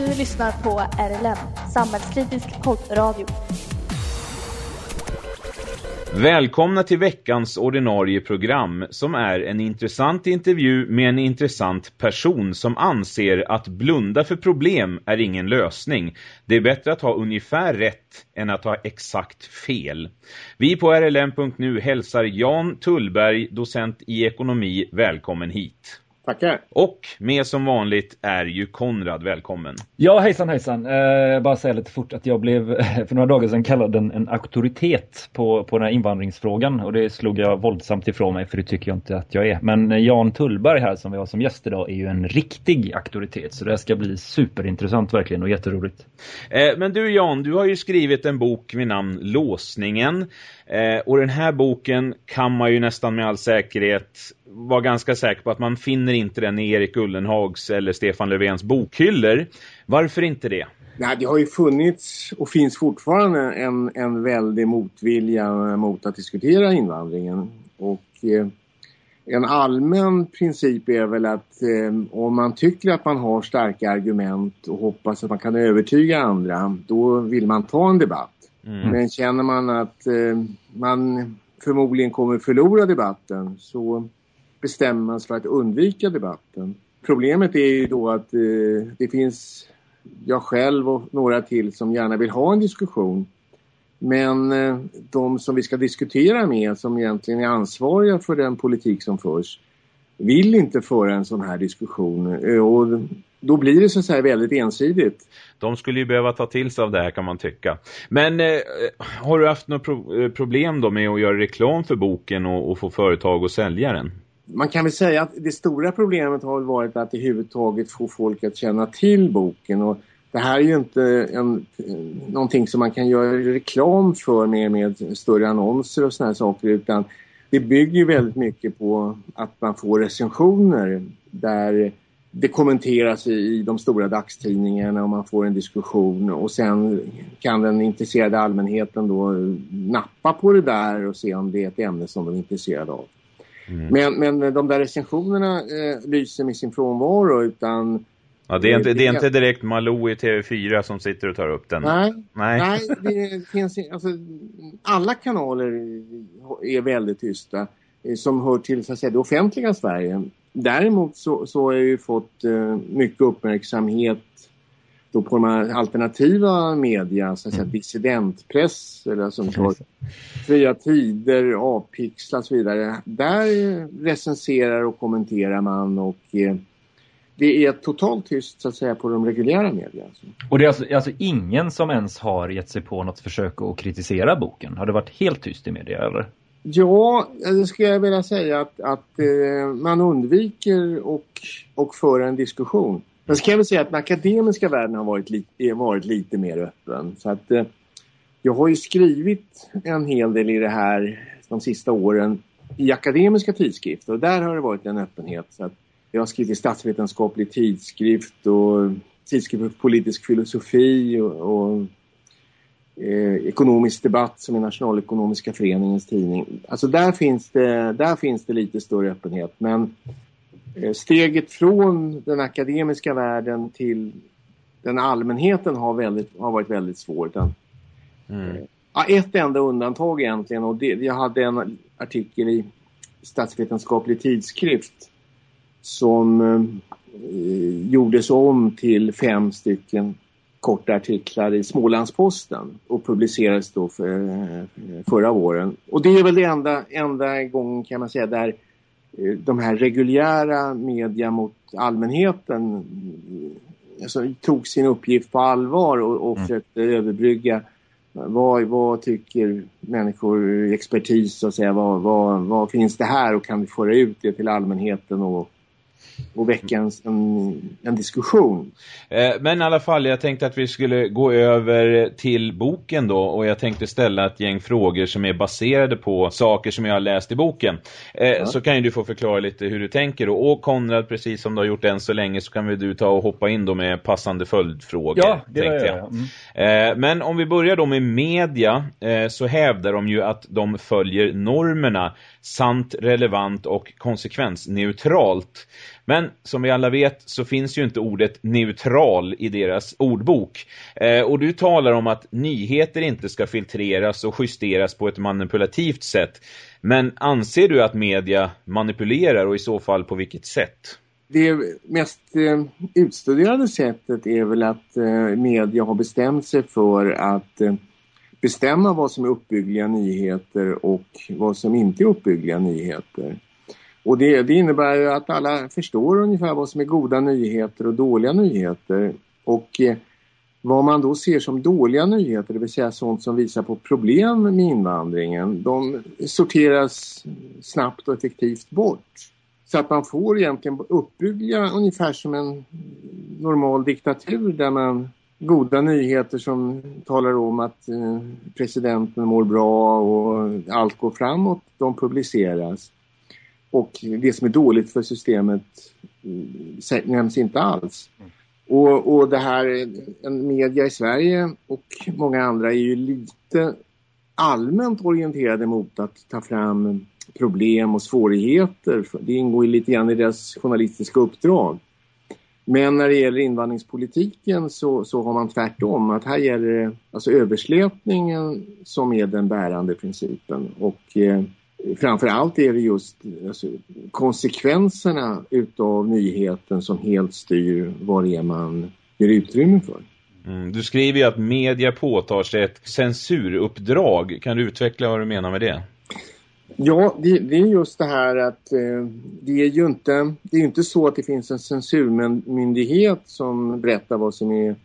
Du lyssnar på RLM, samhällskritisk poddradio. Välkomna till veckans ordinarie program som är en intressant intervju med en intressant person som anser att blunda för problem är ingen lösning. Det är bättre att ha ungefär rätt än att ha exakt fel. Vi på RLM.nu hälsar Jan Tullberg, docent i ekonomi, välkommen hit. Tackar. Och med som vanligt är ju Konrad välkommen. Ja, hejsan hejsan. Eh, bara säga lite fort att jag blev för några dagar sedan kallad en, en auktoritet på, på den här invandringsfrågan och det slog jag våldsamt ifrån mig för det tycker jag inte att jag är. Men Jan Tullberg här som vi har som gäst idag är ju en riktig auktoritet så det ska bli superintressant verkligen och jätteroligt. Eh, men du Jan, du har ju skrivit en bok vid namn Låsningen. Eh, och den här boken kan man ju nästan med all säkerhet vara ganska säker på att man finner inte den i Erik Ullenhags eller Stefan Löfvens bokhyllor. Varför inte det? Nej, det har ju funnits och finns fortfarande en, en väldig motvilja mot att diskutera invandringen. Och eh, en allmän princip är väl att eh, om man tycker att man har starka argument och hoppas att man kan övertyga andra, då vill man ta en debatt. Mm. Men känner man att eh, man förmodligen kommer förlora debatten så bestämmer man sig för att undvika debatten. Problemet är ju då att eh, det finns jag själv och några till som gärna vill ha en diskussion. Men eh, de som vi ska diskutera med, som egentligen är ansvariga för den politik som förs, vill inte föra en sån här diskussion. Eh, och då blir det så säga väldigt ensidigt. De skulle ju behöva ta till sig av det här kan man tycka. Men eh, har du haft något pro eh, problem då med att göra reklam för boken och, och, få företag att sälja den? Man kan väl säga att det stora problemet har varit att i huvudtaget få folk att känna till boken och det här är ju inte en, någonting som man kan göra reklam för med, med större annonser och såna här saker utan det bygger väldigt mycket på att man får recensioner där det kommenteras i de stora dagstidningarna och man får en diskussion och sen kan den intresserade allmänheten då nappa på det där och se om det är ett ämne som de är intresserade av. Mm. Men, men de där recensionerna eh, lyser med sin frånvaro utan Ja, det är inte, det är inte direkt Malou i TV4 som sitter och tar upp den. Nej, nej. nej det finns, alltså, alla kanaler är väldigt tysta eh, som hör till så att säga, det offentliga Sverige. Däremot så, så har jag ju fått eh, mycket uppmärksamhet då på de här alternativa media, så att säga, mm. dissidentpress eller som tar fria tider, avpixlar och så vidare. Där recenserar och kommenterar man och eh, det är totalt tyst så att säga på de reguljära media. Alltså. Och det är alltså, alltså, ingen som ens har gett sig på något försök att kritisera boken? Har det varit helt tyst i media eller? Ja, det skulle jag vilja säga att, att eh, man undviker och, och föra en diskussion. Men så kan jag väl säga att den akademiska världen har varit, li varit lite mer öppen. Så att eh, jag har ju skrivit en hel del i det här de sista åren i akademiska tidskrifter och där har det varit en öppenhet. Så att jag har skrivit i statsvetenskaplig tidskrift och eh, tidskrift för politisk filosofi och, och eh, ekonomisk debatt som är Nationalekonomiska föreningens tidning. Alltså där finns det, där finns det lite större öppenhet men eh, steget från den akademiska världen till den allmänheten har, väldigt, har varit väldigt svårt. Mm. Eh, ett enda undantag egentligen och det, jag hade en artikel i statsvetenskaplig tidskrift som gjordes om till fem stycken korta artiklar i Smålandsposten och publicerades då för, eh, förra våren. Och det är väl det enda, enda gången kan man säga där eh, de här reguljära media mot allmänheten eh, alltså, tog sin uppgift på allvar och, och mm. försökte överbrygga vad, vad tycker människor, expertis så att säga, vad, vad, vad finns det här och kan vi föra ut det till allmänheten och och väcka en, en, diskussion. Eh, men i alla fall, jag tänkte att vi skulle gå över till boken då och jag tänkte ställa ett gäng frågor som är baserade på saker som jag har läst i boken. Eh, ja. Så kan ju du få förklara lite hur du tänker då. Och Konrad, precis som du har gjort än så länge så kan vi du ta och hoppa in då med passande följdfrågor. Ja, det tänkte jag. jag. Mm. Eh, men om vi börjar då med media så hävdar de ju att de följer normerna sant, relevant och konsekvensneutralt. Men som vi alla vet så finns ju inte ordet neutral i deras ordbok. Eh, och du talar om att nyheter inte ska filtreras och justeras på ett manipulativt sätt. Men anser du att media manipulerar och i så fall på vilket sätt? Det mest eh, utstuderade sättet är väl att eh, media har bestämt sig för att eh, bestämma vad som är uppbyggliga nyheter och vad som inte är uppbyggliga nyheter. Och det, det innebär ju att alla förstår ungefär vad som är goda nyheter och dåliga nyheter. Och eh, vad man då ser som dåliga nyheter, det vill säga sånt som visar på problem med invandringen, de sorteras snabbt och effektivt bort. Så att man får egentligen uppbyggliga ungefär som en normal diktatur där man goda nyheter som talar om att eh, presidenten mår bra och allt går framåt, de publiceras. Och det som är dåligt för systemet eh, nämns inte alls. Och, och det här, en media i Sverige och många andra är ju lite allmänt orienterade mot att ta fram problem och svårigheter. Det ingår ju lite grann i deras journalistiska uppdrag. Men när det gäller invandringspolitiken så, så har man tvärtom. Att här gäller det alltså överslätningen som är den bärande principen. Och eh, framförallt är det just alltså, konsekvenserna utav nyheten som helt styr vad det är man ger utrymme för. Mm, du skriver ju att media påtar sig ett censuruppdrag. Kan du utveckla vad du menar med det? Ja, det, det, är just det här att eh, det är ju inte, det är inte så att det finns en censurmyndighet som berättar vad som är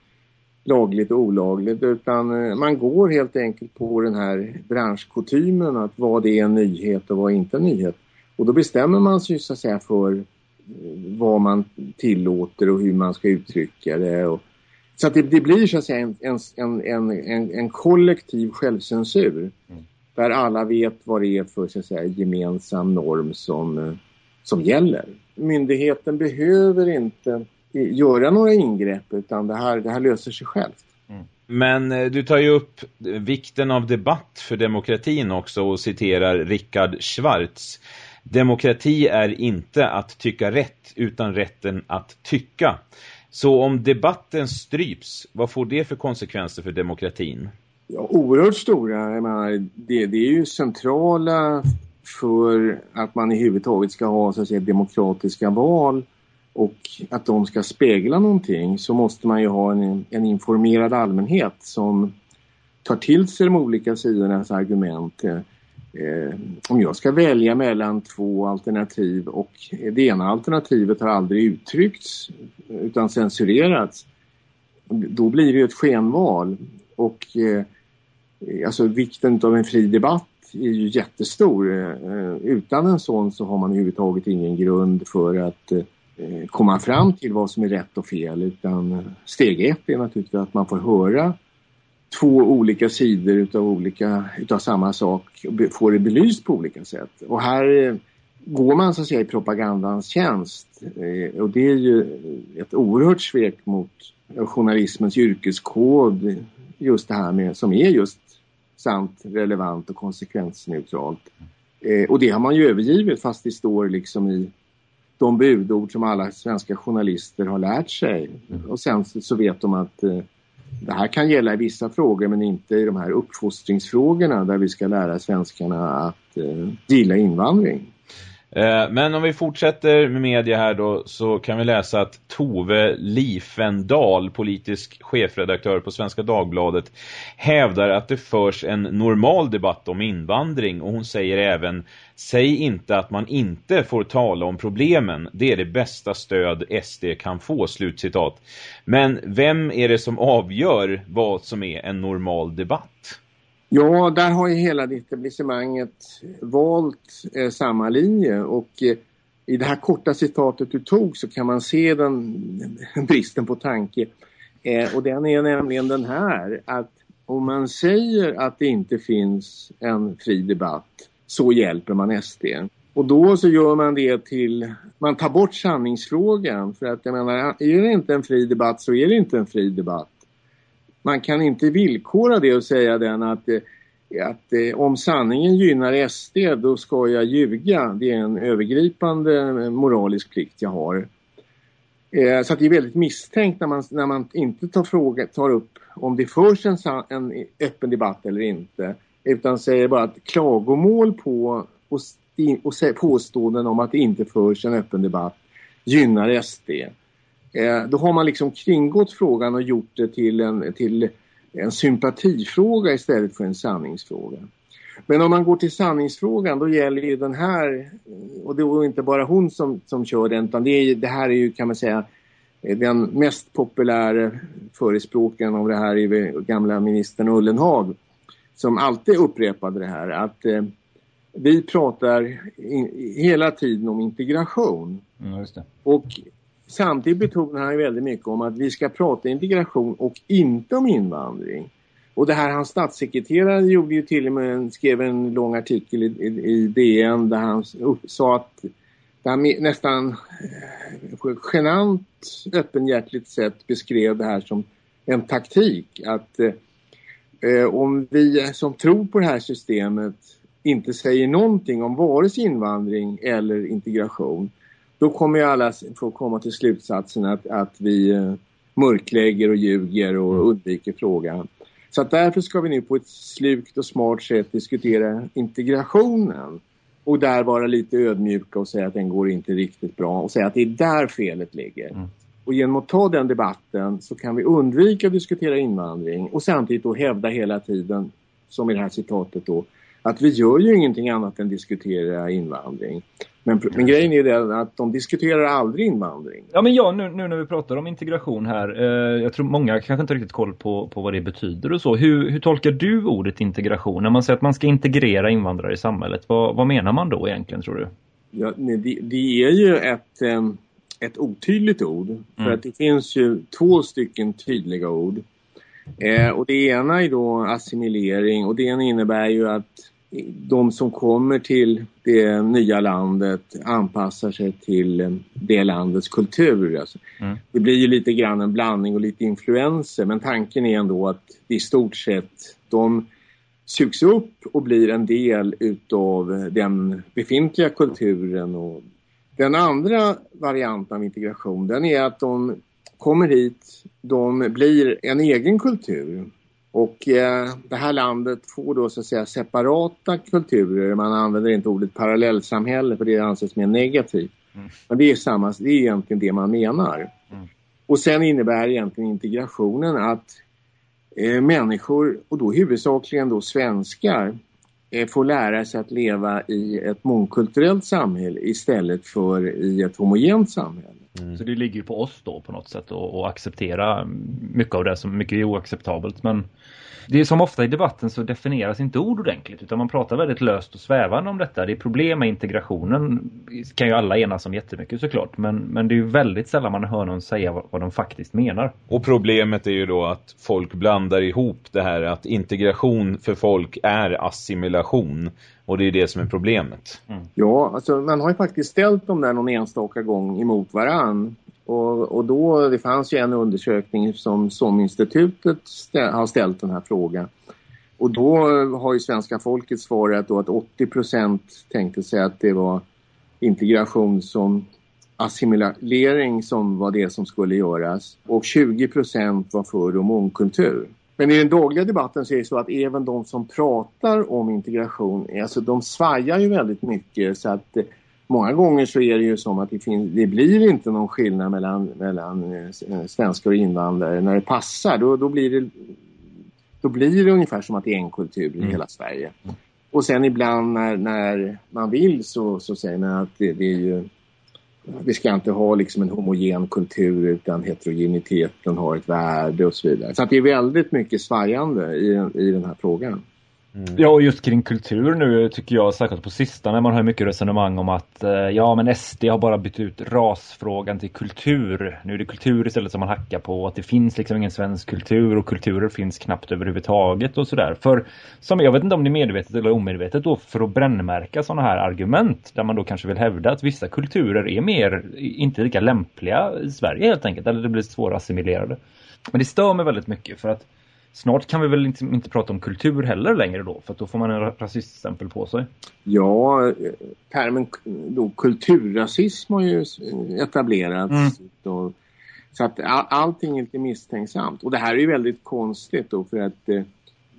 lagligt och olagligt utan eh, man går helt enkelt på den här branschkutymen att vad det är en nyhet och vad är inte en nyhet. Och då bestämmer man sig så att säga för eh, vad man tillåter och hur man ska uttrycka det. Och, så att det, det, blir så att säga en, en, en, en, en kollektiv självcensur. Mm där alla vet vad det är för så att säga, gemensam norm som, eh, som gäller. Myndigheten behöver inte göra några ingrepp utan det här, det här löser sig självt. Mm. Men eh, du tar ju upp eh, vikten av debatt för demokratin också och citerar Richard Schwartz. Demokrati är inte att tycka rätt utan rätten att tycka. Så om debatten stryps, vad får det för konsekvenser för demokratin? Ja, oerhört stora. Menar, det, det är ju centrala för att man i huvud taget ska ha så att säga, demokratiska val och att de ska spegla någonting så måste man ju ha en, en informerad allmänhet som tar till sig de olika sidornas argument. Eh, eh om jag ska välja mellan två alternativ och det ena alternativet har aldrig uttryckts utan censurerats då blir det ju ett skenval och eh, Eh, alltså vikten av en fri debatt är ju jättestor. Eh, eh, utan en sån så har man överhuvudtaget ingen grund för att komma fram till vad som är rätt och fel utan steg ett är naturligtvis att man får höra två olika sidor utav, olika, utav samma sak och får det belyst på olika sätt. Och här går man så att säga i propagandans tjänst och det är ju ett oerhört svek mot journalismens yrkeskod just det här med som är just sant, relevant och konsekvensneutralt. Eh, och det har man ju övergivit fast det står liksom i de budord som alla svenska journalister har lärt sig. Mm. Och sen så vet de att eh, det här kan gälla i vissa frågor men inte i de här uppfostringsfrågorna där vi ska lära svenskarna att eh, gilla invandring. Eh, men om vi fortsätter med media här då så kan vi läsa att Tove Lifendal, politisk chefredaktör på Svenska Dagbladet, hävdar att det förs en normal debatt om invandring och hon säger även Säg inte att man inte får tala om problemen. Det är det bästa stöd SD kan få, slutcitat. Men vem är det som avgör vad som är en normal debatt? Ja, där har ju hela etablissemanget valt eh, samma linje och eh, i det här korta citatet du tog så kan man se den bristen på tanke. Eh, och den är nämligen den här att om man säger att det inte finns en fri debatt så hjälper man SD. Och då så gör man det till, man tar bort sanningsfrågan för att jag menar, är det inte en fri debatt så är det inte en fri debatt man kan inte villkora det och säga den att eh, att eh, om sanningen gynnar SD då ska jag ljuga. Det är en övergripande eh, moralisk plikt jag har. Så att det är väldigt misstänkt när man, när man inte tar, fråga, tar upp om det förs en, en öppen debatt eller inte. Utan säger bara att klagomål på och, och påståenden om att det inte förs en öppen debatt gynnar SD. Eh, då har man liksom kringgått frågan och gjort det till en, till en sympatifråga istället för en sanningsfråga. Men om man går till sanningsfrågan då gäller ju den här, och det är inte bara hon som, som kör den utan det, är, det här är ju kan man säga den mest populära förespråkaren av det här är gamla ministern Ullenhag som alltid upprepade det här att eh, vi pratar in, hela tiden om integration. Mm, och samtidigt betonar han väldigt mycket om att vi ska prata integration och inte om invandring. Och det här hans statssekreterare gjorde ju till och med en, skrev en lång artikel i, i, i DN där han sa att där han nästan ett genant öppenhjärtligt sätt beskrev det här som en taktik. Att eh, eh, om vi som tror på det här systemet inte säger någonting om vare sig invandring eller integration då kommer ju alla få komma till slutsatsen att, att vi eh, mörklägger och ljuger och mm. undviker frågan. Så att därför ska vi nu på ett slukt och smart sätt diskutera integrationen och där vara lite ödmjuka och säga att den går inte riktigt bra och säga att det är där felet ligger. Mm. Och genom att ta den debatten så kan vi undvika att diskutera invandring och samtidigt då hävda hela tiden, som i det här citatet då, att vi gör ju ingenting annat än diskutera invandring. Men, men grejen är det att de diskuterar aldrig invandring. Ja men ja, nu, nu när vi pratar om integration här, eh, jag tror många kanske inte riktigt koll på, på vad det betyder och så. Hur, hur tolkar du ordet integration? När man säger att man ska integrera invandrare i samhället, vad, vad menar man då egentligen tror du? Ja, det, det är ju ett, ett otydligt ord. För mm. att det finns ju två stycken tydliga ord. Eh, och det ena är då assimilering och det ena innebär ju att de som kommer till det nya landet anpassar sig till det landets kultur. Alltså. Mm. Det blir ju lite grann en blandning och lite influenser men tanken är ändå att i stort sett de sugs upp och blir en del utav den befintliga kulturen. Och den andra varianten av integration den är att de kommer hit, de blir en egen kultur och eh, det här landet får då så att säga separata kulturer. Man använder inte ordet parallellsamhälle för det anses mer negativt. Mm. Men det är, samma, det är egentligen det man menar. Mm. Och sen innebär egentligen integrationen att eh, människor, och då huvudsakligen då svenskar, eh, får lära sig att leva i ett mångkulturellt samhälle istället för i ett homogent samhälle. Mm. Så det ligger ju på oss då på något sätt att acceptera mycket av det som mycket är oacceptabelt. Men det är som ofta i debatten så definieras inte ord ordentligt utan man pratar väldigt löst och svävande om detta. Det är problem med integrationen kan ju alla enas om jättemycket såklart. Men, men det är ju väldigt sällan man hör någon säga vad, vad de faktiskt menar. Och problemet är ju då att folk blandar ihop det här att integration för folk är assimilation. Och det är det som är problemet. Mm. Ja, alltså man har ju faktiskt ställt dem där någon enstaka gång emot varann. Och, och då, det fanns ju en undersökning som SOM-institutet ställ, har ställt den här frågan. Och då har ju svenska folket svarat då att 80 procent tänkte sig att det var integration som assimilering som var det som skulle göras. Och 20 procent var för mångkultur. Men i den dagliga debatten så är det så att även de som pratar om integration, alltså de svajar ju väldigt mycket så att många gånger så är det ju som att det, finns, det blir inte någon skillnad mellan, mellan eh, svenskar och invandrare. När det passar då, då, blir det, då blir det ungefär som att det är en kultur i mm. hela Sverige. Och sen ibland när, när man vill så, så säger man att det, det är ju vi ska inte ha liksom en homogen kultur utan heterogeniteten har ett värde och så vidare. Så det är väldigt mycket svajande i, i den här frågan. Mm. Ja, och just kring kultur nu tycker jag särskilt på sistone man hör mycket resonemang om att eh, ja, men SD har bara bytt ut rasfrågan till kultur. Nu är det kultur istället som man hackar på att det finns liksom ingen svensk kultur och kulturer finns knappt överhuvudtaget och sådär. För som jag vet inte om det är medvetet eller omedvetet då för att brännmärka sådana här argument där man då kanske vill hävda att vissa kulturer är mer inte lika lämpliga i Sverige helt enkelt eller det blir svårare assimilerade. Men det stör mig väldigt mycket för att snart kan vi väl inte, inte prata om kultur heller längre då, för då får man en rasiststämpel på sig. Ja, termen då, kulturrasism har ju etablerats. Mm. Och, så att all, allting är lite misstänksamt. Och det här är ju väldigt konstigt då för att eh,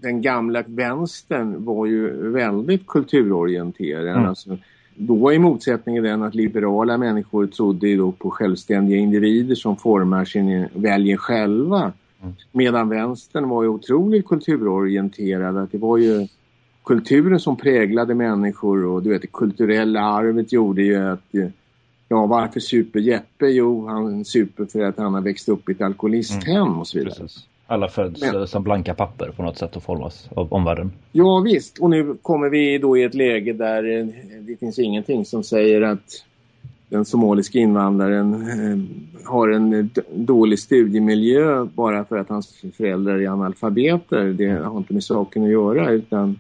den gamla vänstern var ju väldigt kulturorienterad. Mm. Alltså, då är motsättningen den att liberala människor trodde då på självständiga individer som formar sin, väljer själva. Medan vänstern var ju otroligt kulturorienterad. Att det var ju kulturen som präglade människor och du vet det kulturella arvet gjorde ju att Ja, varför super Jeppe? Jo, han super för att han har växt upp i ett alkoholisthem mm. och så vidare. Precis. Alla föds Men, som blanka papper på något sätt och formas av omvärlden. Ja visst, och nu kommer vi då i ett läge där eh, det finns ingenting som säger att den somaliska invandraren eh, har en dålig studiemiljö bara för att hans föräldrar är analfabeter. Det har inte med saken att göra utan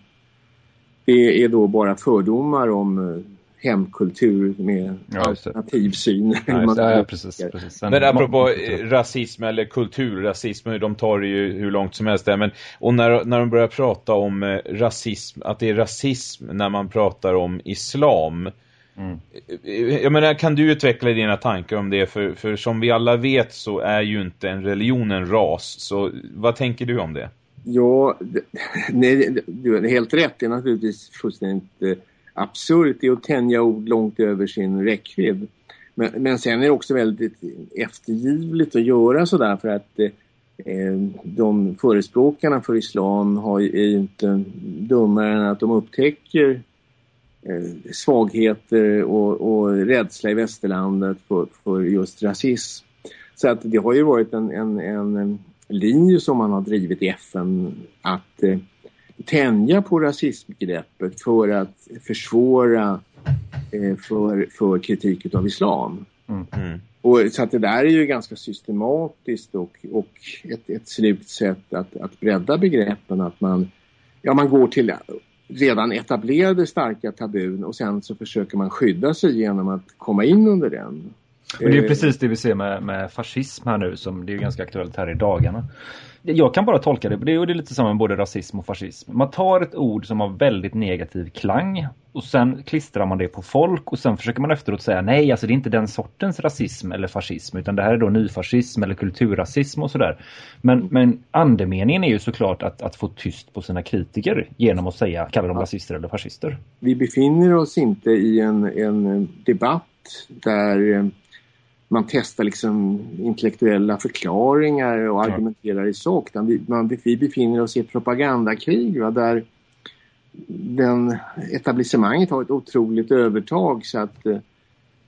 det är då bara fördomar om eh, hemkultur med ja, alternativ syn. Ja, ja, precis, precis. Men apropå rasism eller kulturrasism, de tar det ju hur långt som helst där. Men, och när, när de börjar prata om eh, rasism, att det är rasism när man pratar om islam. Mm. Jag menar, kan du utveckla dina tankar om det? För, för som vi alla vet så är ju inte en religion en ras. Så vad tänker du om det? Ja, nej, du har helt rätt. Det är naturligtvis fullständigt eh, absurt att tänja ord långt över sin räckvidd. Men, men sen är det också väldigt eftergivligt att göra sådär för att eh, eh, de förespråkarna för islam har, är ju inte dummare än att de upptäcker eh, svagheter och, och rädsla i västerlandet för, för just rasism. Så att det har ju varit en, en, en linje som man har drivit i FN att eh, tänja på rasismgreppet för att försvåra eh, för, för kritik av islam. Mm. mm. Och, så att det där är ju ganska systematiskt och, och ett, ett sätt att, att bredda begreppen. Att man, ja, man går till redan etablerade starka tabun och sen så försöker man skydda sig genom att komma in under den. Och det är precis det vi ser med, med fascism här nu som det är ganska aktuellt här i dagarna jag kan bara tolka det, det är lite som med både rasism och fascism. Man tar ett ord som har väldigt negativ klang och sen klistrar man det på folk och sen försöker man efteråt säga nej, alltså det är inte den sortens rasism eller fascism utan det här är då nyfascism eller kulturrasism och sådär. Men, men andemeningen är ju såklart att, att få tyst på sina kritiker genom att säga, kalla dem rasister eller fascister. Vi befinner oss inte i en, en debatt där man testar liksom intellektuella förklaringar och argumenterar i sak. Vi, man, vi befinner oss i ett propagandakrig va, där den etablissemanget har ett otroligt övertag. Så att eh,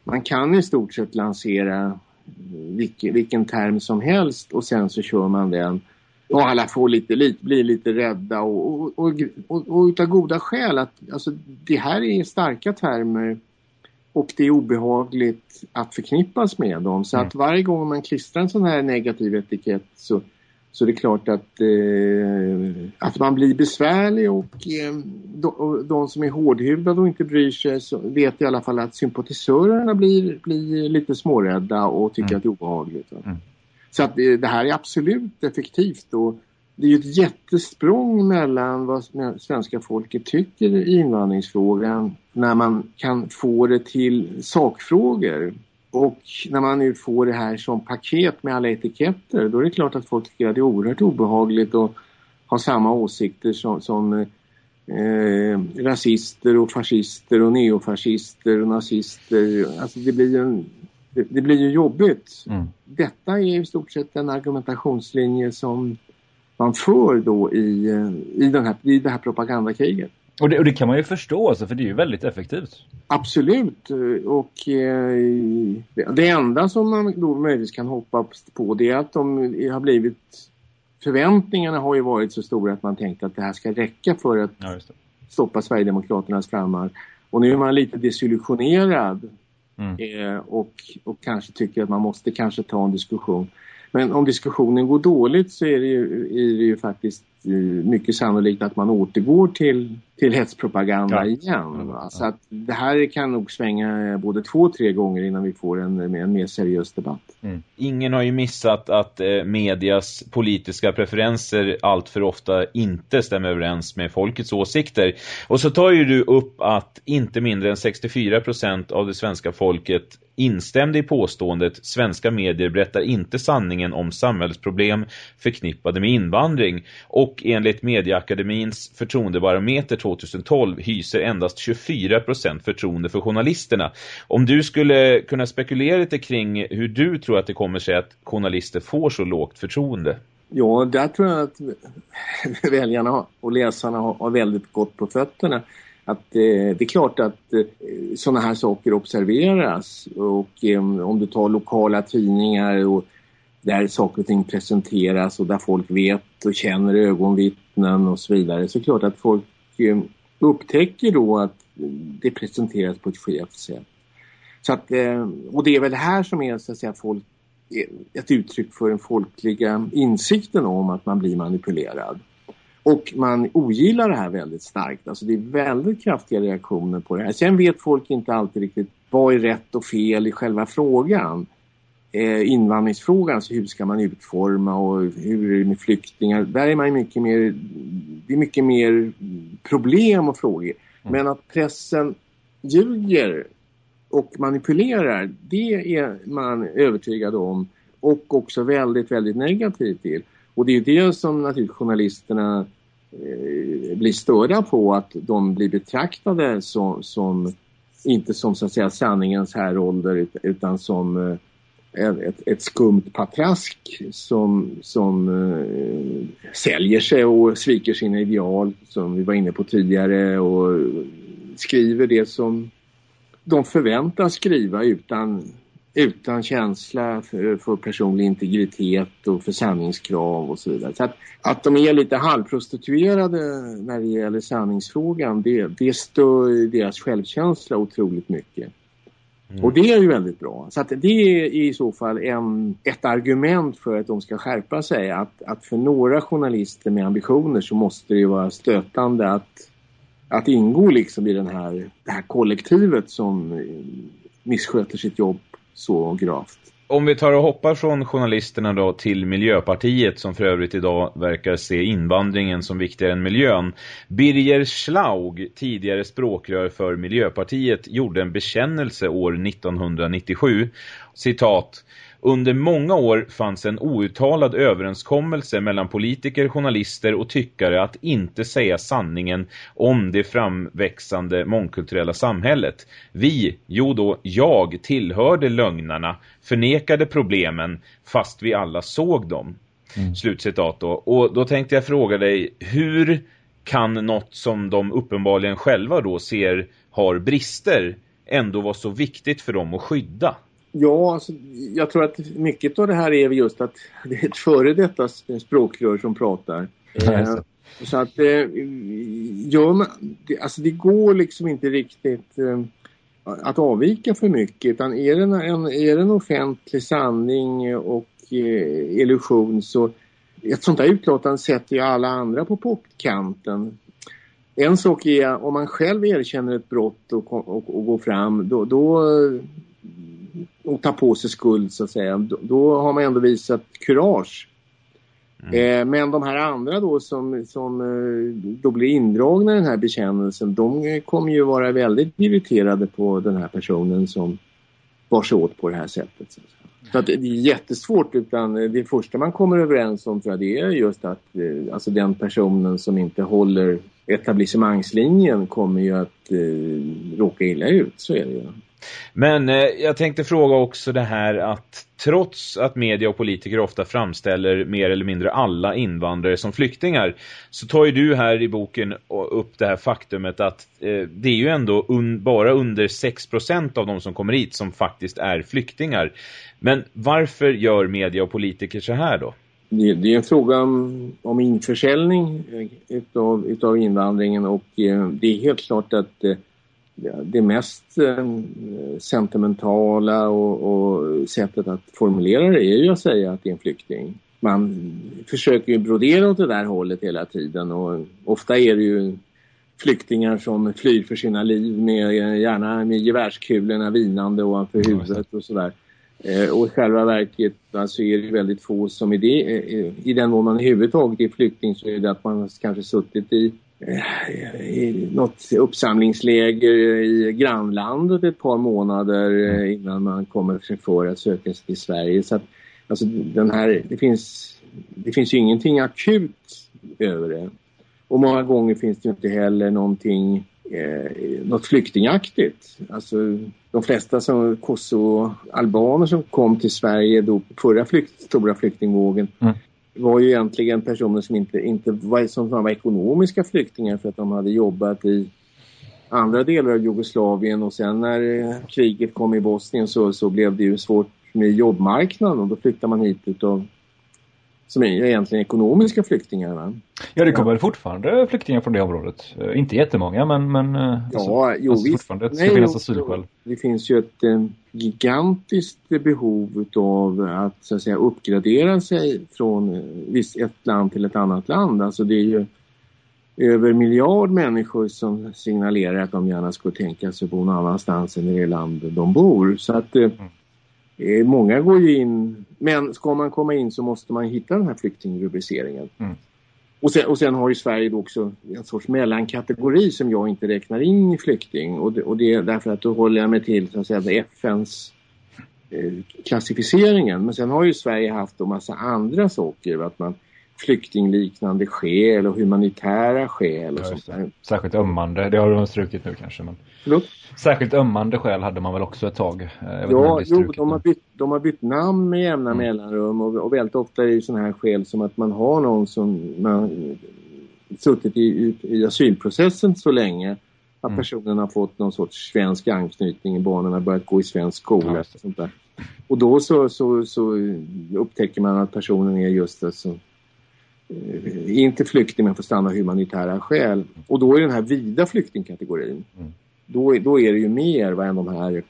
man kan i stort sett lansera vilken, vilken term som helst och sen så kör man den. Och alla får lite, lite, blir lite rädda och, och, och, och, och utav goda skäl att alltså, det här är starka termer och det är obehagligt att förknippas med dem. Så mm. att varje gång man klistrar en sån här negativ etikett så, så det är klart att, eh, att man blir besvärlig och, eh, de, och de som är hårdhudade och inte bryr sig så vet i alla fall att sympatisörerna blir, blir lite smårädda och tycker mm. att det är obehagligt. Mm. Så att det, det här är absolut effektivt och det är ju ett jättesprång mellan vad svenska folket tycker i invandringsfrågan när man kan få det till sakfrågor. Och när man nu får det här som paket med alla etiketter då är det klart att folk tycker att det är oerhört obehagligt att ha samma åsikter som, som eh, rasister och fascister och neofascister och nazister. Alltså det blir en det, det blir ju jobbigt. Mm. Detta är i stort sett en argumentationslinje som man för då i, eh, i, den här, i det här propagandakriget. Och det, och det, kan man ju förstå, alltså, för det är ju väldigt effektivt. Absolut. Och eh, det enda som man då möjligtvis kan hoppas på det är att de har blivit... Förväntningarna har ju varit så stora att man tänkt att det här ska räcka för att ja, stoppa Sverigedemokraternas frammarsch. Och nu är man lite desillusionerad mm. eh, och, och kanske tycker att man måste kanske ta en diskussion. Men om diskussionen går dåligt så är det ju, är det ju faktiskt mycket sannolikt att man återgår till, till hetspropaganda ja. igen. Va? Så att det här kan nog svänga både två och tre gånger innan vi får en, en mer seriös debatt. Mm. Ingen har ju missat att eh, medias politiska preferenser allt för ofta inte stämmer överens med folkets åsikter. Och så tar ju du upp att inte mindre än 64% av det svenska folket instämde i påståendet svenska medier berättar inte sanningen om samhällsproblem förknippade med invandring och enligt Mediaakademins förtroendebarometer 2012 hyser endast 24% förtroende för journalisterna. Om du skulle kunna spekulera lite kring hur du tror att det kommer sig att journalister får så lågt förtroende? Ja, där tror jag att väljarna och läsarna har väldigt gott på fötterna att eh, det är klart att eh, sådana här saker observeras och eh, om du tar lokala tidningar och där saker och ting presenteras och där folk vet och känner ögonvittnen och så vidare så är det klart att folk eh, upptäcker då att det presenteras på ett skevt sätt. Så att, eh, och det är väl det här som är så att säga folk, eh, ett uttryck för den folkliga insikten om att man blir manipulerad. Och man ogillar det här väldigt starkt. Alltså det är väldigt kraftiga reaktioner på det här. Sen vet folk inte alltid riktigt vad är rätt och fel i själva frågan. Eh, invandringsfrågan, alltså hur ska man utforma och hur är det med flyktingar? Där är man mycket mer, det är mycket mer problem och frågor. Mm. Men att pressen ljuger och manipulerar, det är man övertygad om och också väldigt, väldigt negativ till. Och det är det som naturligtvis journalisterna eh, blir störda på att de blir betraktade som, som inte som så att säga sanningens härålder utan som eh, ett, ett skumt patrask som, som eh, säljer sig och sviker sina ideal som vi var inne på tidigare och skriver det som de förväntas skriva utan utan känsla för, för, personlig integritet och för sanningskrav och så vidare. Så att, att de är lite halvprostituerade när det gäller sanningsfrågan, det, det stör deras självkänsla otroligt mycket. Mm. Och det är ju väldigt bra. Så att det är i så fall en, ett argument för att de ska skärpa sig. Att, att för några journalister med ambitioner så måste det ju vara stötande att, att ingå liksom i den här, det här kollektivet som eh, missköter sitt jobb så gravt. Om vi tar och hoppar från journalisterna då till Miljöpartiet som för övrigt idag verkar se invandringen som viktigare än miljön. Birger Schlaug, tidigare språkrör för Miljöpartiet, gjorde en bekännelse år 1997. Citat under många år fanns en outtalad överenskommelse mellan politiker, journalister och tyckare att inte säga sanningen om det framväxande mångkulturella samhället. Vi, jo då jag, tillhörde lögnarna, förnekade problemen fast vi alla såg dem. Mm. Slutcitat då. Och då tänkte jag fråga dig, hur kan något som de uppenbarligen själva då ser har brister ändå vara så viktigt för dem att skydda? Ja, alltså, jag tror att mycket av det här är just att det är ett före detta språkrör som pratar. Eh, så att eh, gör man, det, alltså det går liksom inte riktigt eh, att avvika för mycket utan är det en, är det en offentlig sanning och eh, illusion så ett sånt här utlåtande sätter ju alla andra på pottkanten. En sak är om man själv erkänner ett brott och, och, och går fram då, då och ta på sig skuld så att säga. Då, då har man ändå visat kurage. Mm. Eh, men de här andra då som, som eh, då blir indragna i den här bekännelsen de kommer ju vara väldigt irriterade på den här personen som bar sig åt på det här sättet. Så, så att det är jättesvårt utan det första man kommer överens om tror jag det är just att eh, alltså den personen som inte håller etablissemangslinjen kommer ju att eh, råka illa ut, så är det ju. Men eh, jag tänkte fråga också det här att trots att media och politiker ofta framställer mer eller mindre alla invandrare som flyktingar så tar ju du här i boken upp det här faktumet att eh, det är ju ändå un bara under 6% av de som kommer hit som faktiskt är flyktingar. Men varför gör media och politiker så här då? Det, det är en fråga om, om införsäljning eh, utav, utav invandringen och eh, det är helt klart att eh, det mest eh, sentimentala och, och, sättet att formulera det är ju att säga att det är en flykting. man försöker ju brodera åt det där hållet hela tiden och ofta är det ju flyktingar som flyr för sina liv med gärna med gevärskulorna vinande ovanför huvudet och sådär. Eh, och i själva verket alltså är det väldigt få som är det, eh, i den mån man överhuvudtaget är flykting så är det att man kanske suttit i, eh, i något uppsamlingsläger i grannlandet ett par månader mm. innan man kommer sig för att söka sig till Sverige. Så att, alltså den här, det finns, det finns ju ingenting akut över det. Och många gånger finns det inte heller någonting eh, något flyktingaktigt. Alltså de flesta som Kosovo-albaner som kom till Sverige då förra flykt, stora flyktingvågen mm var ju egentligen personer som inte, inte var, som var ekonomiska flyktingar för att de hade jobbat i andra delar av Jugoslavien. Och sen när eh, kriget kom i Bosnien så, så blev det ju svårt med jobbmarknaden och då flyttade man hit utav som är egentligen ekonomiska flyktingar. Va? Ja, det kommer ja. fortfarande flyktingar från det området. Uh, inte jättemånga, men, men uh, ja, alltså, jo, alltså, fortfarande nej, finnas asylskäl. Det finns ju ett eh, gigantiskt behov av att, så att säga, uppgradera sig från eh, ett land till ett annat land. Alltså det är ju över miljard människor som signalerar att de gärna skulle tänka sig bo någon annanstans än i det land de bor. Så att eh, mm. Eh, många går ju in, men ska man komma in så måste man hitta den här flyktingrubriceringen. Mm. Och, sen, och sen har ju Sverige också en sorts mellankategori som jag inte räknar in i flykting. Och det, och det är därför att då håller jag mig till så att säga, FNs eh, klassificeringen. Men sen har ju Sverige haft en massa andra saker. Att man flyktingliknande skäl och humanitära skäl. Och sånt där. Särskilt ömmande, det har de strukit nu kanske. Men... Förlåt? Särskilt ömmande skäl hade man väl också ett tag. ja, jo, de, har bytt, de har bytt namn med jämna mm. mellanrum och, och väldigt ofta är det sådana här skäl som att man har någon som man suttit i, i, i asylprocessen så länge att mm. personen har fått någon sorts svensk anknytning, barnen har börjat gå i svensk skola. Ja, och, sånt där. och då så, så, så upptäcker man att personen är just alltså, Eh, inte flykting men får stanna humanitära skäl. Och då är den här vida flyktingkategorin, mm. då, då är det ju mer än de här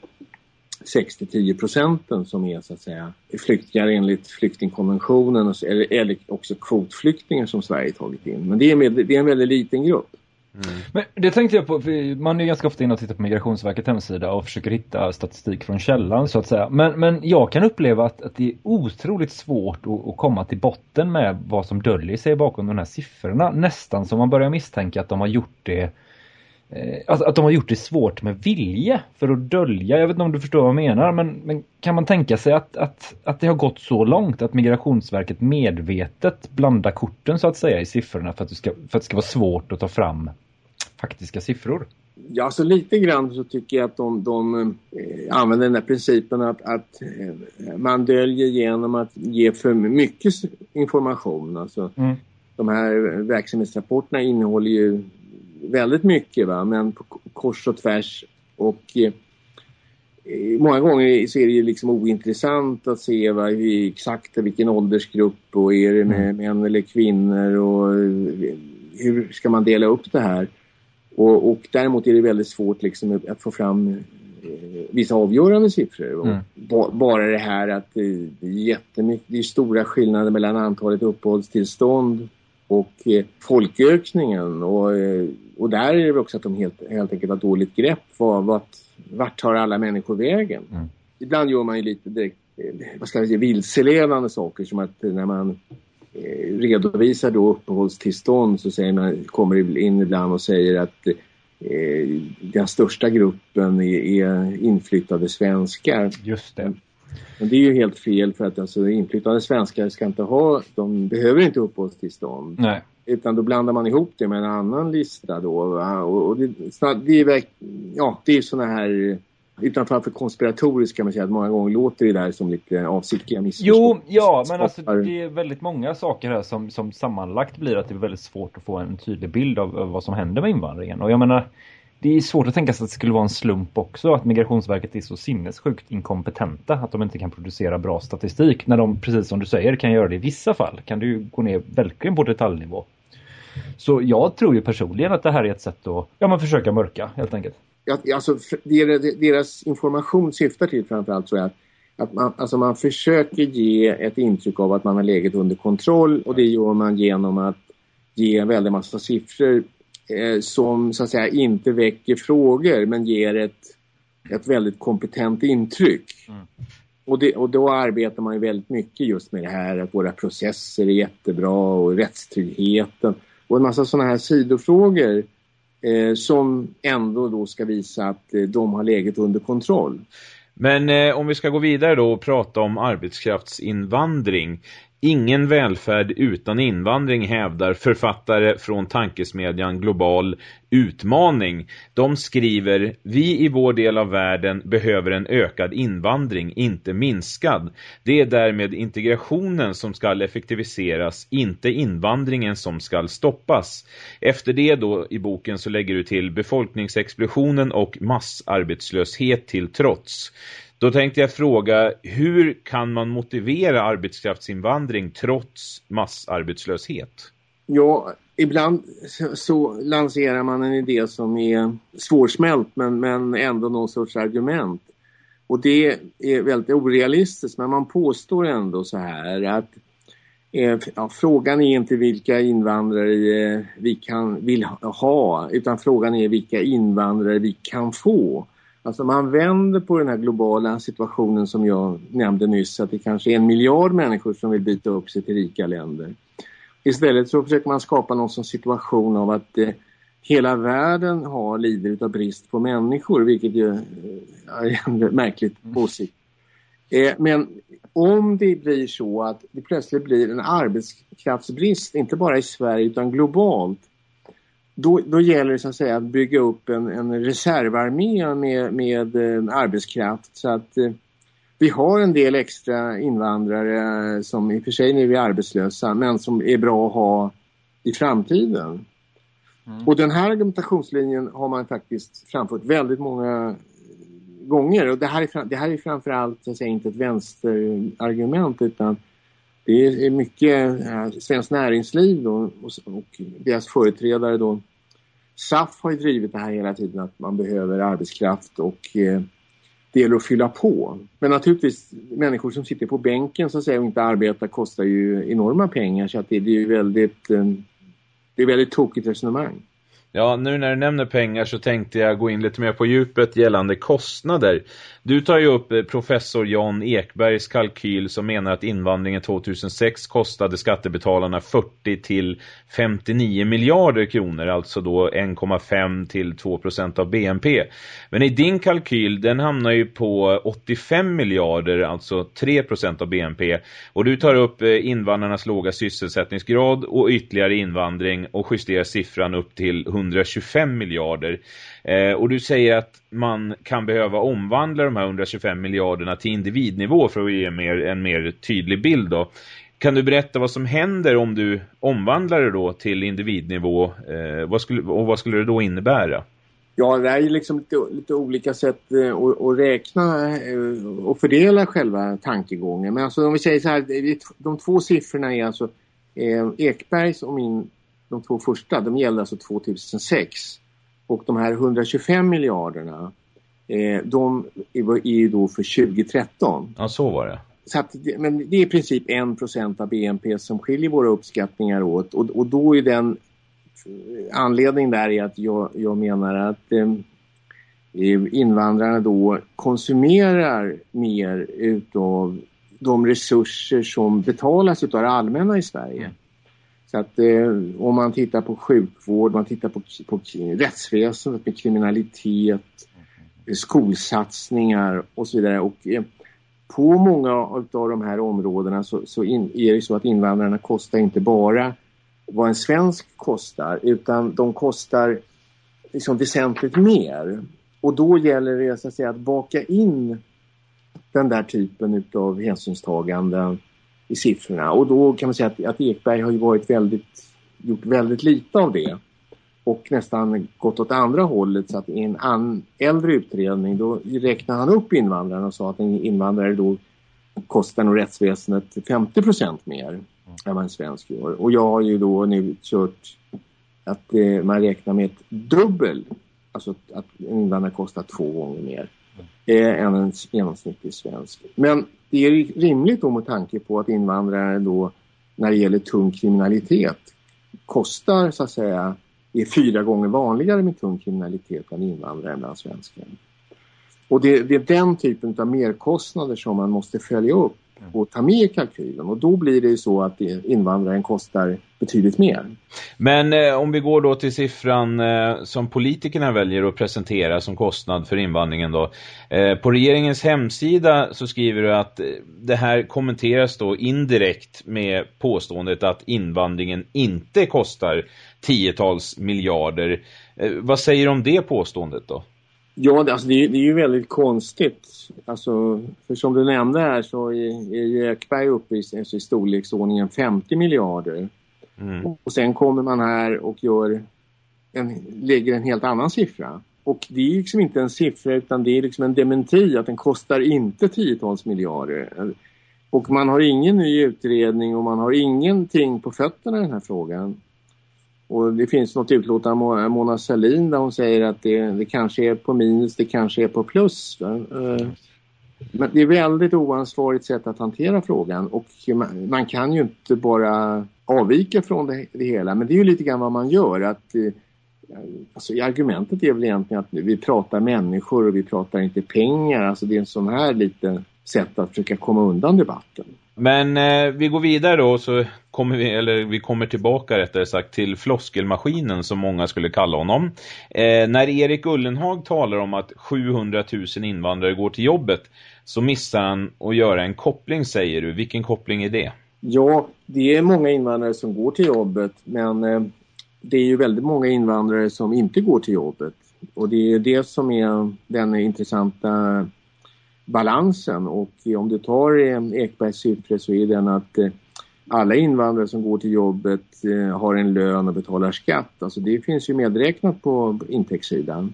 6-10 procenten som är så att säga flyktingar enligt flyktingkonventionen eller, eller också kvotflyktingar som Sverige tagit in. Men det är, med, det är en väldigt liten grupp. Mm. Men det tänkte jag på, man är ganska ofta inne och tittar på Migrationsverkets hemsida och försöker hitta statistik från källan så att säga. Men, men jag kan uppleva att, att det är otroligt svårt att, att, komma till botten med vad som döljer sig bakom de här siffrorna. Nästan som man börjar misstänka att de har gjort det eh, att, att de har gjort det svårt med vilje för att dölja. Jag vet inte om du förstår vad jag menar men, men kan man tänka sig att, att, att det har gått så långt att Migrationsverket medvetet blandar korten så att säga i siffrorna för att det ska, för att det ska vara svårt att ta fram faktiska siffror? Ja, så lite grann så tycker jag att de, de eh, använder den här principen att, att eh, man döljer genom att ge för mycket information. Alltså, mm. De här verksamhetsrapporterna innehåller ju väldigt mycket, va? men på kors och tvärs. Och eh, många gånger så är det ju liksom ointressant att se va, exakt vilken åldersgrupp och är det med mm. män eller kvinnor och eh, hur ska man dela upp det här. Och, och däremot är det väldigt svårt liksom att få fram eh, vissa avgörande siffror. Mm. Ba, bara det här att det, det är jättemycket, det är stora skillnader mellan antalet uppehållstillstånd och eh, folkökningen. Och, eh, och där är det också att de helt, helt enkelt har dåligt grepp. Vad, vart, vart tar alla människor vägen? Mm. Ibland gör man ju lite direkt, eh, vad ska jag säga, vilseledande saker som att när man Eh, redovisar då uppehållstillstånd så säger man, kommer det in ibland och säger att eh, den största gruppen är, är inflyttade svenskar. Just det. Men det är ju helt fel för att alltså, inflyttade svenskar ska inte ha, de behöver inte uppehållstillstånd. Nej. Utan då blandar man ihop det med en annan lista då. Och, och det, det, är, ja, det är sådana här utan att vara för konspiratorisk kan man säga att många gånger låter det där som lite avsiktliga missförstånd. Jo, ja, men alltså det är väldigt många saker här som, som sammanlagt blir att det är väldigt svårt att få en tydlig bild av, av vad som händer med invandringen. Och jag menar, det är svårt att tänka sig att det skulle vara en slump också att Migrationsverket är så sinnessjukt inkompetenta att de inte kan producera bra statistik när de, precis som du säger, kan göra det i vissa fall. Kan du gå ner verkligen på detaljnivå. Så jag tror ju personligen att det här är ett sätt att ja, man försöka mörka helt enkelt alltså, deras information syftar till framförallt tror jag att att man, alltså man försöker ge ett intryck av att man har läget under kontroll och det gör man genom att ge en väldig massa siffror som så att säga inte väcker frågor men ger ett, ett väldigt kompetent intryck. Mm. Och, det, och då arbetar man ju väldigt mycket just med det här att våra processer är jättebra och rättstryggheten och en massa sådana här sidofrågor eh, som ändå då ska visa att eh, de har läget under kontroll. Men eh, om vi ska gå vidare då och prata om arbetskraftsinvandring. Ingen välfärd utan invandring hävdar författare från tankesmedjan Global Utmaning. De skriver, vi i vår del av världen behöver en ökad invandring, inte minskad. Det är därmed integrationen som ska effektiviseras, inte invandringen som ska stoppas. Efter det då i boken så lägger du till befolkningsexplosionen och massarbetslöshet till trots. Då tänkte jag fråga, hur kan man motivera arbetskraftsinvandring trots massarbetslöshet? Ja, ibland så lanserar man en idé som är svårsmält men, men ändå någon sorts argument. Och det är väldigt orealistiskt men man påstår ändå så här att eh, ja, frågan är inte vilka invandrare eh, vi kan, vill ha utan frågan är vilka invandrare vi kan få. Alltså man vänder på den här globala situationen som jag nämnde nyss att det kanske är en miljard människor som vill byta upp sig till rika länder. Istället så försöker man skapa någon sån situation av att eh, hela världen har lider av brist på människor vilket ju eh, är en märkligt mm. åsikt. Eh, men om det blir så att det plötsligt blir en arbetskraftsbrist inte bara i Sverige utan globalt då, då gäller det så att säga att bygga upp en, en reservarmé med, med eh, arbetskraft så att eh, vi har en del extra invandrare som i och för sig nu är arbetslösa men som är bra att ha i framtiden. Mm. Och den här argumentationslinjen har man faktiskt framfört väldigt många gånger och det här är, det här är framförallt så att säga, inte ett vänsterargument utan det är mycket eh, Svenskt Näringsliv då, och, och deras företrädare då SAF har ju drivit det här hela tiden att man behöver arbetskraft och eh, det gäller att fylla på. Men naturligtvis, människor som sitter på bänken så att säga och inte arbetar kostar ju enorma pengar så att det, det är ju väldigt, eh, det är väldigt tokigt resonemang. Ja, nu när du nämner pengar så tänkte jag gå in lite mer på djupet gällande kostnader. Du tar ju upp eh, professor John Ekbergs kalkyl som menar att invandringen 2006 kostade skattebetalarna 40 till 59 miljarder kronor, alltså då 1,5 till 2 procent av BNP. Men i din kalkyl, den hamnar ju på 85 miljarder, alltså 3 procent av BNP. Och du tar upp eh, invandrarnas låga sysselsättningsgrad och ytterligare invandring och justerar siffran upp till 125 miljarder. Eh, och du säger att man kan behöva omvandla de här 125 miljarderna till individnivå för att ge mer, en mer tydlig bild då. Kan du berätta vad som händer om du omvandlar det då till individnivå eh, vad skulle, och vad skulle det då innebära? Ja, det är ju liksom lite, lite olika sätt eh, att, att, räkna eh, och fördela själva tankegången. Men alltså om vi säger så här, de två siffrorna är alltså eh, Ekbergs och min, de två första, de gäller alltså 2006. Och de här 125 miljarderna, eh, de är ju då för 2013. Ja, så var det. Så att, men det är i princip 1% av BNP som skiljer våra uppskattningar åt. Och, och då är den anledningen där är att jag, jag menar att eh, invandrarna då konsumerar mer utav de resurser som betalas utav det allmänna i Sverige. Så att eh, om man tittar på sjukvård, man tittar på, på rättsväsendet med kriminalitet, mm. skolsatsningar och så vidare. Och eh, på många av de här områdena så, så in, är det så att invandrarna kostar inte bara vad en svensk kostar utan de kostar liksom väsentligt mer. Och då gäller det så att, säga, att baka in den där typen av hänsynstaganden i siffrorna. Och då kan man säga att, att Ekberg har ju varit väldigt, gjort väldigt lite av det. Och nästan gått åt andra hållet så att i en an, äldre utredning då räknade han upp invandrarna och sa att en invandrare då kostar nog rättsväsendet 50 procent mer mm. än vad en svensk gör. Och jag har ju då nu kört att eh, man räknar med ett dubbel, alltså att en invandrare kostar två gånger mer eh, än en genomsnittlig svensk. Men det är rimligt då med tanke på att invandrare då när det gäller tung kriminalitet kostar så att säga, är fyra gånger vanligare med tung kriminalitet än invandrare bland svenskar. Och det, det, är den typen av merkostnader som man måste följa upp Mm. och ta med i kalkylen. Och då blir det ju så att invandraren kostar betydligt mer. Men eh, om vi går då till siffran eh, som politikerna väljer att presentera som kostnad för invandringen då. Eh, på regeringens hemsida så skriver du att eh, det här kommenteras då indirekt med påståendet att invandringen inte kostar tiotals miljarder. Eh, vad säger du om det påståendet då? Ja, det, alltså det, det, är ju väldigt konstigt. Alltså, för som du nämnde här så är, är ju Ekberg uppe i, alltså i storleksordningen 50 miljarder. Mm. Och sen kommer man här och gör en, lägger en helt annan siffra. Och det är liksom inte en siffra utan det är liksom en dementi att den kostar inte tiotals miljarder. Och man har ingen ny utredning och man har ingenting på fötterna i den här frågan. Och det finns något utlåtande av Mona Sahlin där hon säger att det, det kanske är på minus, det kanske är på plus. Eh, men det är väldigt oansvarigt sätt att hantera frågan och man, man kan ju inte bara avvika från det, det, hela. Men det är ju lite grann vad man gör. Att, eh, alltså, argumentet är väl egentligen att vi pratar människor och vi pratar inte pengar. Alltså det är en sån här liten sätt att försöka komma undan debatten. Men eh, vi går vidare då så kommer vi, eller vi kommer tillbaka rättare sagt till floskelmaskinen som många skulle kalla honom. Eh, när Erik Ullenhag talar om att 700 000 invandrare går till jobbet så missar han att göra en koppling säger du. Vilken koppling är det? Ja, det är många invandrare som går till jobbet men eh, det är ju väldigt många invandrare som inte går till jobbet. Och det är det som är den intressanta balansen och om du tar eh, Ekbergs siffror så är den att eh, alla invandrare som går till jobbet eh, har en lön och betalar skatt. Alltså det finns ju medräknat på intäktssidan.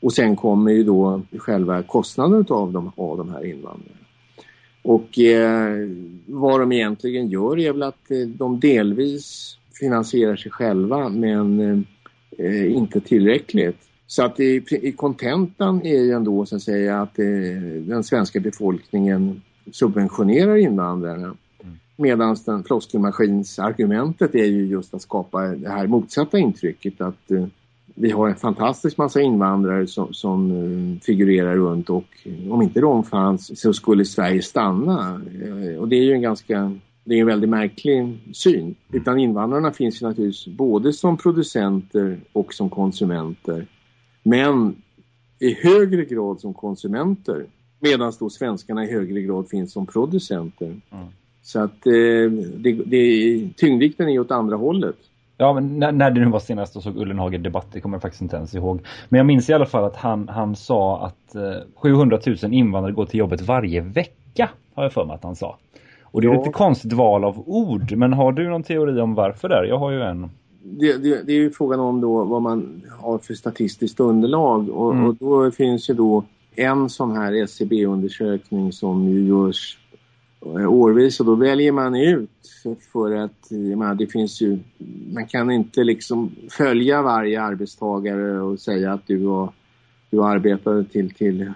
Och sen kommer ju då själva kostnaden av de, av de här invandrarna. Och eh, vad de egentligen gör är väl att de delvis finansierar sig själva men eh, inte tillräckligt. Så att i, kontentan är ju ändå så att säga att eh, den svenska befolkningen subventionerar invandrarna. Mm. Medan den floskelmaskinsargumentet är ju just att skapa det här motsatta intrycket att eh, vi har en fantastisk massa invandrare som, som uh, figurerar runt och om inte de fanns så skulle Sverige stanna. Och det är ju en ganska, det är en väldigt märklig syn. Mm. Utan invandrarna finns ju naturligtvis både som producenter och som konsumenter. Men i högre grad som konsumenter. Medan då svenskarna i högre grad finns som producenter. Mm. Så att eh, det, det, tyngdvikten är åt andra hållet. Ja, men när, när det nu var senast och såg Ullenhagen debatt, det kommer jag faktiskt inte ens ihåg. Men jag minns i alla fall att han, han sa att eh, 700 000 invandrare går till jobbet varje vecka, har jag för mig att han sa. Och det är ja. lite konstigt val av ord, men har du någon teori om varför där? Jag har ju en det, det, det, är ju frågan om då vad man har för statistiskt underlag. Och, mm. och då finns ju då en sån här SCB-undersökning som ju görs eh, årvis. Och då väljer man ut för att menar, det finns ju man kan inte liksom följa varje arbetstagare och säga att du har, du arbetar till, till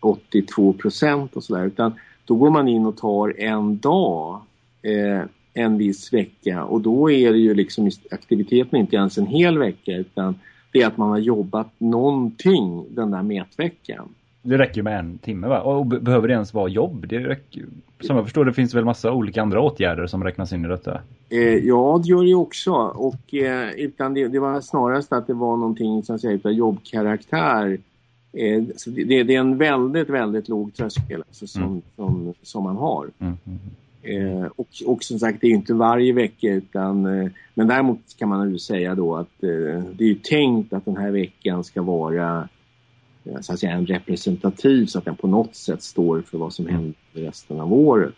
82 procent och sådär. Utan då går man in och tar en dag eh, en viss vecka och då är det ju liksom aktiviteten inte ens en hel vecka utan det är att man har jobbat någonting den där mätveckan. Det räcker med en timme va? Och behöver det ens vara jobb? Det räcker, som jag förstår det finns väl massa olika andra åtgärder som räknas in i detta? Eh, ja, det gör det också. Och, eh, utan det, det, var snarast att det var någonting som säger av jobbkaraktär. Eh, det, det, är en väldigt, väldigt låg tröskel alltså, som, mm. som, som man har. Mm. Eh, och, och som sagt, det är ju inte varje vecka utan, eh, men däremot kan man ju säga då att eh, det är ju tänkt att den här veckan ska vara eh, så att säga en representativ så att den på något sätt står för vad som händer resten av året.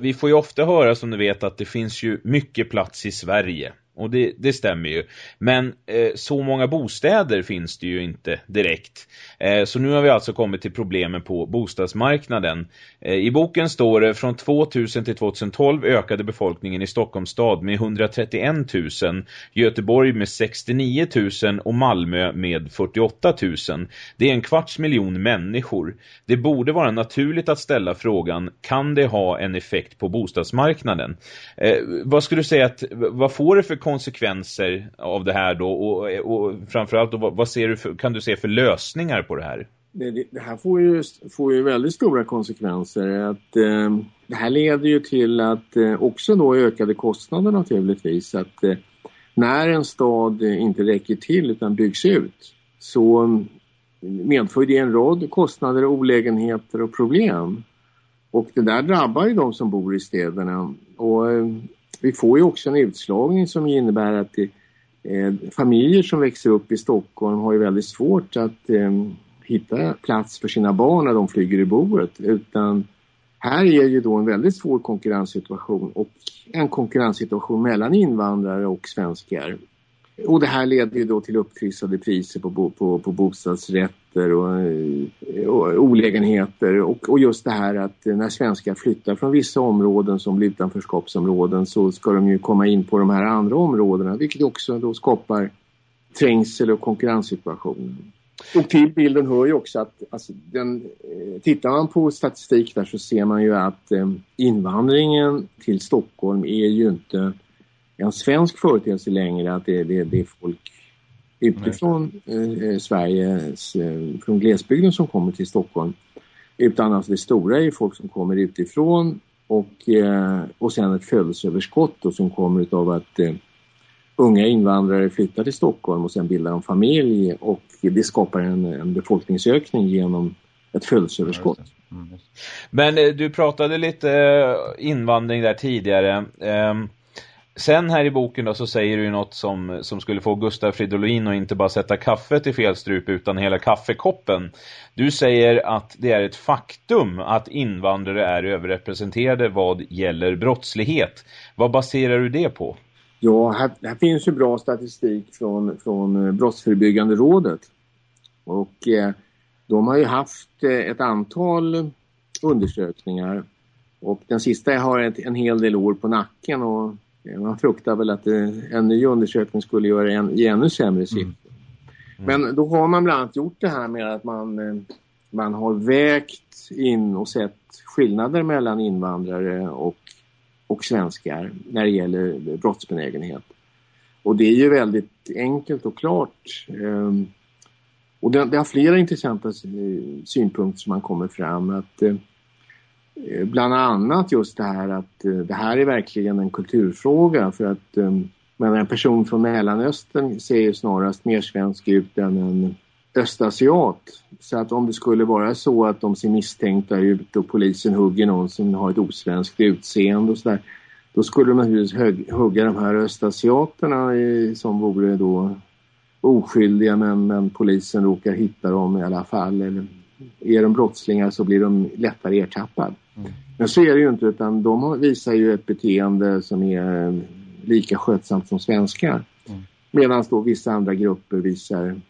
Vi får ju ofta höra som du vet att det finns ju mycket plats i Sverige och det, det stämmer ju. Men eh, så många bostäder finns det ju inte direkt. Eh, så nu har vi alltså kommit till problemen på bostadsmarknaden. Eh, I boken står det från 2000 till 2012 ökade befolkningen i Stockholms stad med 131 000, Göteborg med 69 000 och Malmö med 48 000. Det är en kvarts miljon människor. Det borde vara naturligt att ställa frågan, kan det ha en effekt på bostadsmarknaden? Eh, vad skulle du säga att, vad får det för konsekvenser av det här då? Och, och framförallt, då, vad ser du för, kan du se för lösningar på det här? Det, det här får ju, får ju väldigt stora konsekvenser. Att, eh, det här leder ju till att eh, också då ökade kostnader naturligtvis. Att eh, när en stad inte räcker till utan byggs ut så medför det en rad kostnader, olägenheter och problem. Och det där drabbar ju de som bor i städerna. Och eh, vi får ju också en utslagning som innebär att det, eh, familjer som växer upp i Stockholm har ju väldigt svårt att eh, hitta plats för sina barn när de flyger i boet. Utan här är ju då en väldigt svår konkurrenssituation och en konkurrenssituation mellan invandrare och svenskar. Och det här leder ju då till upptrissade priser på, på, på bostadsrätter och, eh, och olägenheter och, och, just det här att när svenskar flyttar från vissa områden som blir utanförskapsområden så ska de ju komma in på de här andra områdena vilket också då skapar trängsel och konkurrenssituation. Och till bilden hör ju också att alltså, den, eh, tittar man på statistik där så ser man ju att eh, invandringen till Stockholm är ju inte en svensk företeelse längre att det, det, det är folk utifrån eh, Sverige, eh, från glesbygden som kommer till Stockholm. Utan alltså det stora är folk som kommer utifrån och, eh, och sen ett födelseöverskott då, som kommer av att eh, unga invandrare flyttar till Stockholm och sen bildar de familj och det skapar en, en befolkningsökning genom ett födelseöverskott. Mm. Men eh, du pratade lite eh, invandring där tidigare. Um, Sen här i boken då så säger du ju något som, som skulle få Gustav Fridolin att inte bara sätta kaffet i fel strup utan hela kaffekoppen. Du säger att det är ett faktum att invandrare är överrepresenterade vad gäller brottslighet. Vad baserar du det på? Ja, här, här finns ju bra statistik från, från eh, Brottsförebyggande rådet. Och eh, de har ju haft eh, ett antal undersökningar och den sista har ett, en hel del år på nacken och man fruktar väl att en ny undersökning skulle göra en, ge ännu sämre siffror. Mm. Mm. Men då har man bland annat gjort det här med att man, eh, man har vägt in och sett skillnader mellan invandrare och, och svenskar när det gäller brottsbenägenhet. Och det är ju väldigt enkelt och klart. Ehm, och det, det har flera intressanta synpunkter som man kommer fram. att eh, Eh, Eh, bland annat just det här att eh, det här är verkligen en kulturfråga för att eh, men en person från Mellanöstern ser ju snarast mer svensk ut än en östasiat. Så att om det skulle vara så att de ser misstänkta ut och polisen hugger någon som har ett osvenskt utseende och sådär. Då skulle de naturligtvis hugga de här östasiaterna som vore då oskyldiga men, men polisen råkar hitta dem i alla fall. Eller är de brottslingar så blir de lättare ertappade. Men så är det ju inte utan de visar ju ett beteende som är lika skötsamt som svenskar. Mm. Medan då vissa andra grupper visar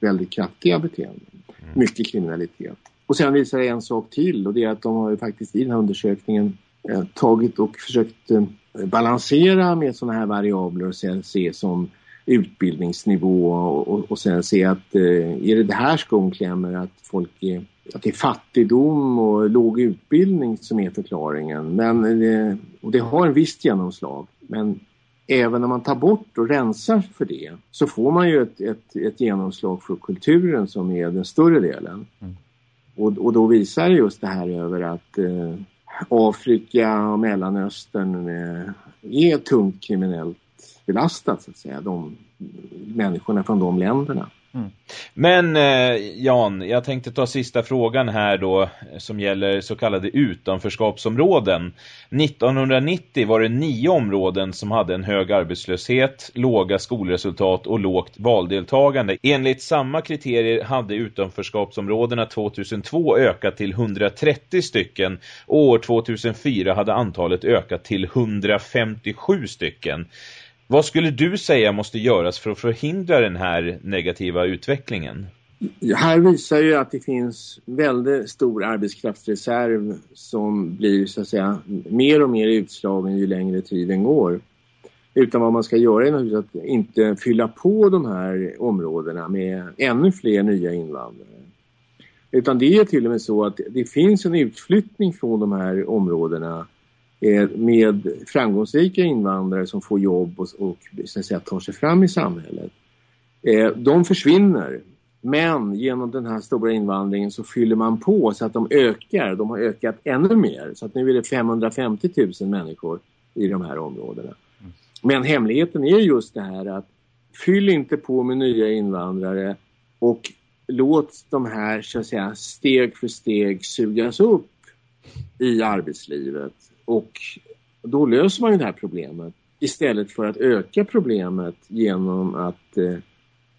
väldigt kraftiga beteenden. Mm. Mycket kriminalitet. Och sen visar det en sak till och det är att de har ju faktiskt i den här undersökningen eh, tagit och försökt eh, balansera med sådana här variabler och se, se som utbildningsnivå och, och, och sen se att eh, är det det här skon klämmer att folk är att det är fattigdom och låg utbildning som är förklaringen. Men det, och det har en visst genomslag. Men även när man tar bort och rensar för det så får man ju ett, ett, ett genomslag för kulturen som är den större delen. Mm. Och, och då visar just det här över att eh, Afrika och Mellanöstern eh, är tungt kriminellt belastat så att säga. De människorna från de länderna. Mm. Men eh, Jan, jag tänkte ta sista frågan här då eh, som gäller så kallade utanförskapsområden. 1990 var det nio områden som hade en hög arbetslöshet, låga skolresultat och lågt valdeltagande. Enligt samma kriterier hade utanförskapsområdena 2002 ökat till 130 stycken och år 2004 hade antalet ökat till 157 stycken. Vad skulle du säga måste göras för att förhindra den här negativa utvecklingen? Här visar ju att det finns väldigt stor arbetskraftsreserv som blir så att säga mer och mer utslagen ju längre tiden går. Utan vad man ska göra är naturligtvis att inte fylla på de här områdena med ännu fler nya invandrare. Utan det är till och med så att det finns en utflyttning från de här områdena eh, med framgångsrika invandrare som får jobb och, och så att säga, tar sig fram i samhället. Eh, de försvinner men genom den här stora invandringen så fyller man på så att de ökar. De har ökat ännu mer. Så att nu är det 550 000 människor i de här områdena. Men hemligheten är just det här att fyll inte på med nya invandrare och låt de här så att säga, steg för steg sugas upp i arbetslivet. Och då löser man ju det här problemet istället för att öka problemet genom att eh,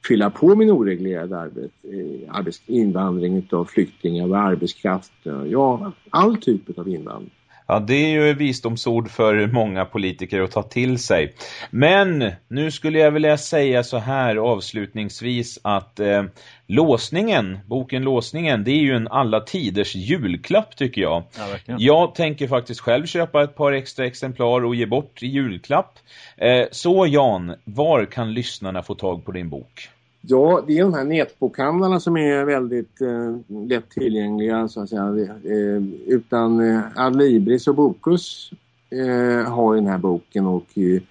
fylla på med oreglerad arbet, eh, arbets, invandring av flyktingar och arbetskraft. Ja, all typ av invandring. Ja, det är ju visdomsord för många politiker att ta till sig. Men nu skulle jag vilja säga så här avslutningsvis att eh, låsningen, boken Låsningen, det är ju en alla tiders julklapp tycker jag. Ja, jag tänker faktiskt själv köpa ett par extra exemplar och ge bort i julklapp. Eh, så Jan, var kan lyssnarna få tag på din bok? Ja, det är de här nätbokhandlarna som är väldigt eh, lättillgängliga så att säga. Eh, utan eh, Adlibris och Bokus eh, har den här boken och eh,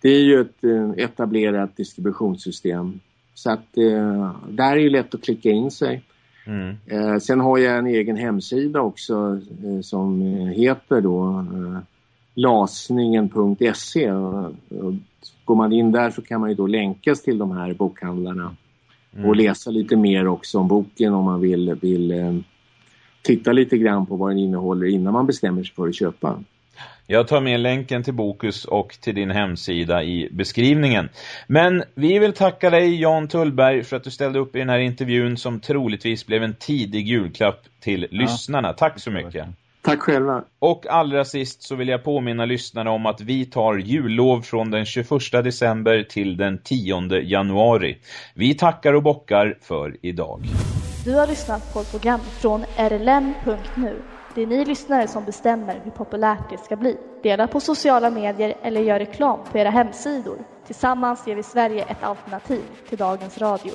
det är ju ett eh, etablerat distributionssystem. Så att eh, där är det lätt att klicka in sig. Mm. Sen har jag en egen hemsida också som heter då lasningen.se går man in där så kan man ju då länkas till de här bokhandlarna mm. och läsa lite mer också om boken om man vill, vill eh, titta lite grann på vad den innehåller innan man bestämmer sig för att köpa. Jag tar med länken till Bokus och till din hemsida i beskrivningen. Men vi vill tacka dig Jan Tullberg för att du ställde upp i den här intervjun som troligtvis blev en tidig julklapp till ja. lyssnarna. Tack så mycket. Tack själva. Och allra sist så vill jag påminna lyssnarna om att vi tar jullov från den 21 december till den 10 januari. Vi tackar och bockar för idag. Du har lyssnat på ett program från rlm.nu. Det är ni lyssnare som bestämmer hur populärt det ska bli. Dela på sociala medier eller gör reklam på era hemsidor. Tillsammans ger vi Sverige ett alternativ till dagens radio.